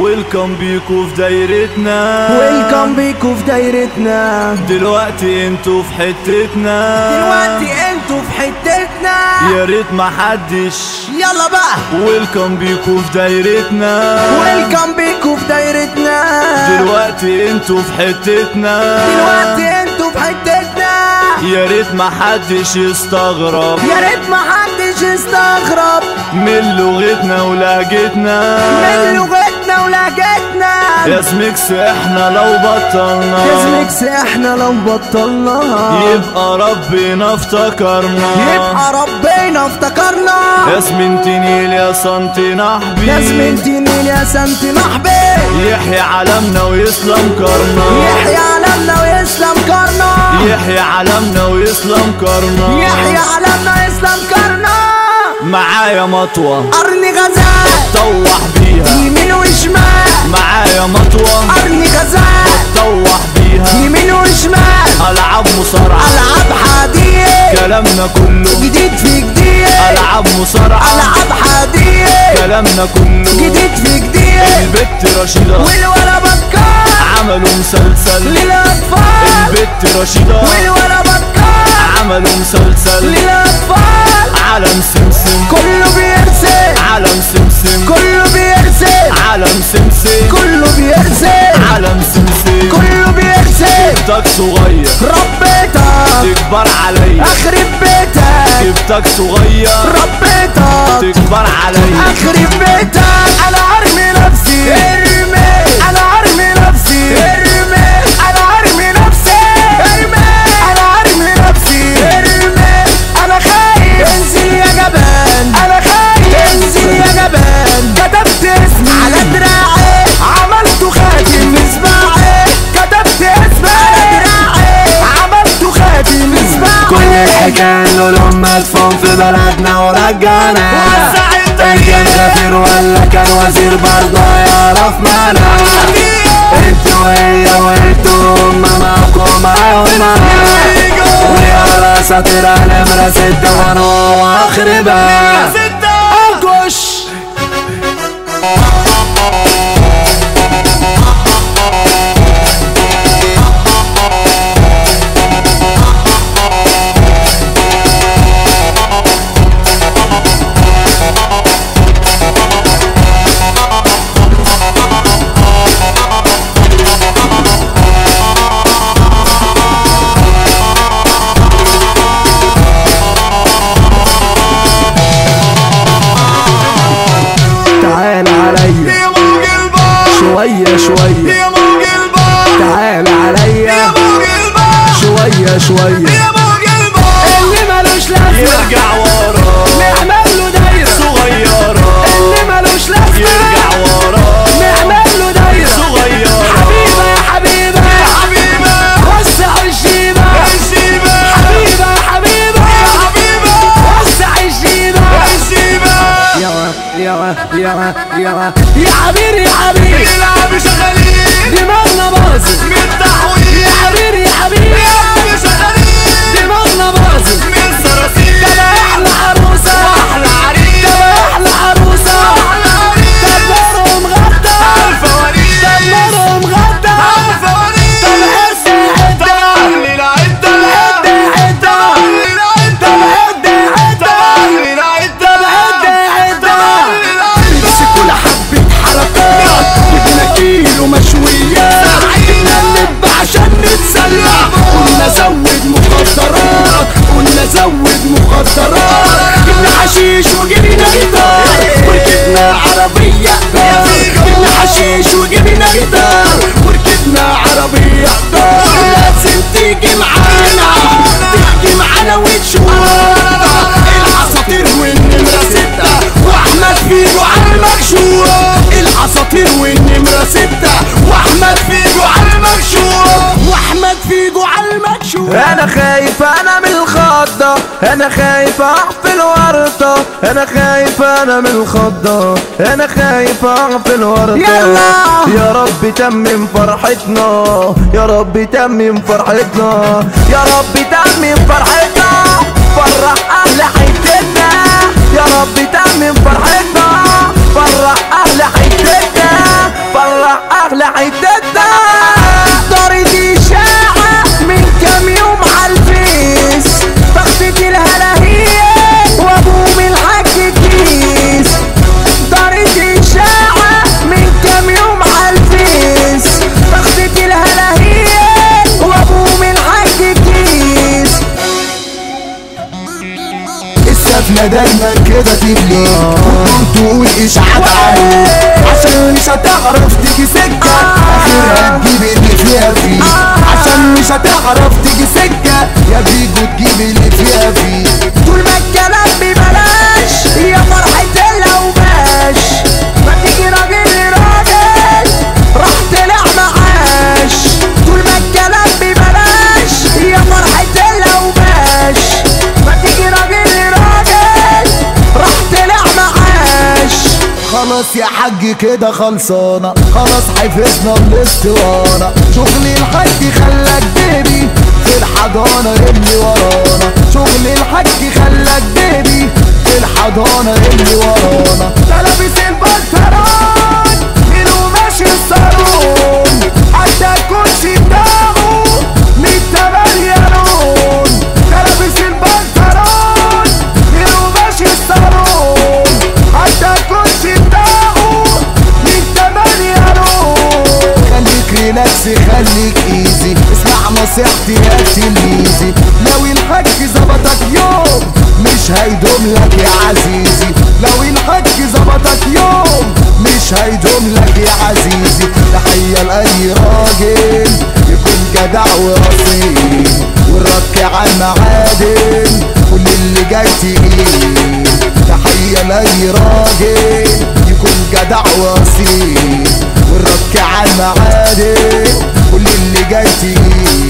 Welcome بيكو في دايرتنا. Welcome بيكو في دايرتنا. دلوقتي انتوا في حتتنا. دلوقتي انتوا في حتتنا. يا ريت ما حدش. يلا بقى. ويلكم بيكو في دايرتنا. ويلكم بيكو في دايرتنا. دلوقتي انتوا في حتتنا. دلوقتي انتوا في حتتنا. يا ريت ما حدش يستغرب. يا ريت ما حدش يستغرب. من لغتنا ولهجتنا. من لغتنا يا سميكس احنا لو بطلنا. يا زميكس احنا لو بطلنا. يبقى ربنا افتكرنا يبقى ربنا افتكرنا يا سمنتنيل يا سنتي نحبي. يا زميلتي نيل يا سنتي نحبي. يحيى علمنا ويسلم كرنا. يحيى علمنا ويسلم كرنا. يحيى علمنا ويسلم كرنا. يحيى علمنا ويسلم كرنا. معايا مطوة. قرن غزال. طوح بيها يمين وشمال معايا مطوة قرن غزال طوح بيها يمين وشمال ألعاب مصارعة العاب حديد كلامنا كله جديد في جديد ألعاب مصارعة العاب حديد كلامنا كله جديد في جديد البت رشيدة والولا بكار عملوا مسلسل للاطفال البت رشيدة والولا بكار عملوا مسلسل للاطفال عالم سمسم كله عالم سمسم كله بيرسم عالم سمسم كله بيرسم عالم سمسم كله بيرسم جبتك صغير ربيتك تكبر عليا اخرب بيتك جبتك صغير ربيتك تكبر عليا اخرب بيتك انا كل الحكاية انه لهم في بلدنا ورجعنا ان كان سفير ولا كان وزير برضه يعرف معنا انت وهي وانتوا هم معاكم معاهم ويا ساتر نمرة ستة وانا واخربها بقى شوية شوية. تعال عليا. شوية شوية. اللي ملوش لازمة. يرجع ورا نعمل له دايرة. صغيرة. اللي ملوش لازمة. يرجع ورا نعمل له دايرة. صغيرة. حبيبة يا حبيبة. وسع الشيبة حبيبة يا حبيبة. وسع الشيبة يا يا يا يا يا حبيبي يا حبيبي دماغنا انا خايف انا من الخضة. انا خايف في الورطة انا خايف انا من الخضة. انا خايف في الورطة يلا. يا رب تمم فرحتنا. يا رب تمم فرحتنا. يا رب تمم فرحتنا. فرح اهل حياتنا. يا رب تمم فرحتنا. فرح اهل حياتنا. الدنيا دايما كده تبلي وتقوم تقول اشاعات عليك عشان مش هتعرف تيجي سكة. اخرها تجيب اللي فيها فيه عشان مش هتعرف خلاص يا حاج كده خلصانة. خلاص حفظنا الاسطوانة شغل الحاج خلاك بيبي في الحضانة اللي ورانا. شغل الحاج خلاك بيبي في الحضانة اللي ورانا. اسمع نصيحتي يا تلميذي لو الحاج ظبطك يوم مش هيدوم لك يا عزيزي لو الحاج ظبطك يوم مش هيدوم لك يا عزيزي تحية لأي راجل يكون جدع ورصين والرك على المعادن كل اللي جاي تقيل تحية لأي راجل يكون جدع وأصيل والرك على المعادن كل اللي جاي تقيل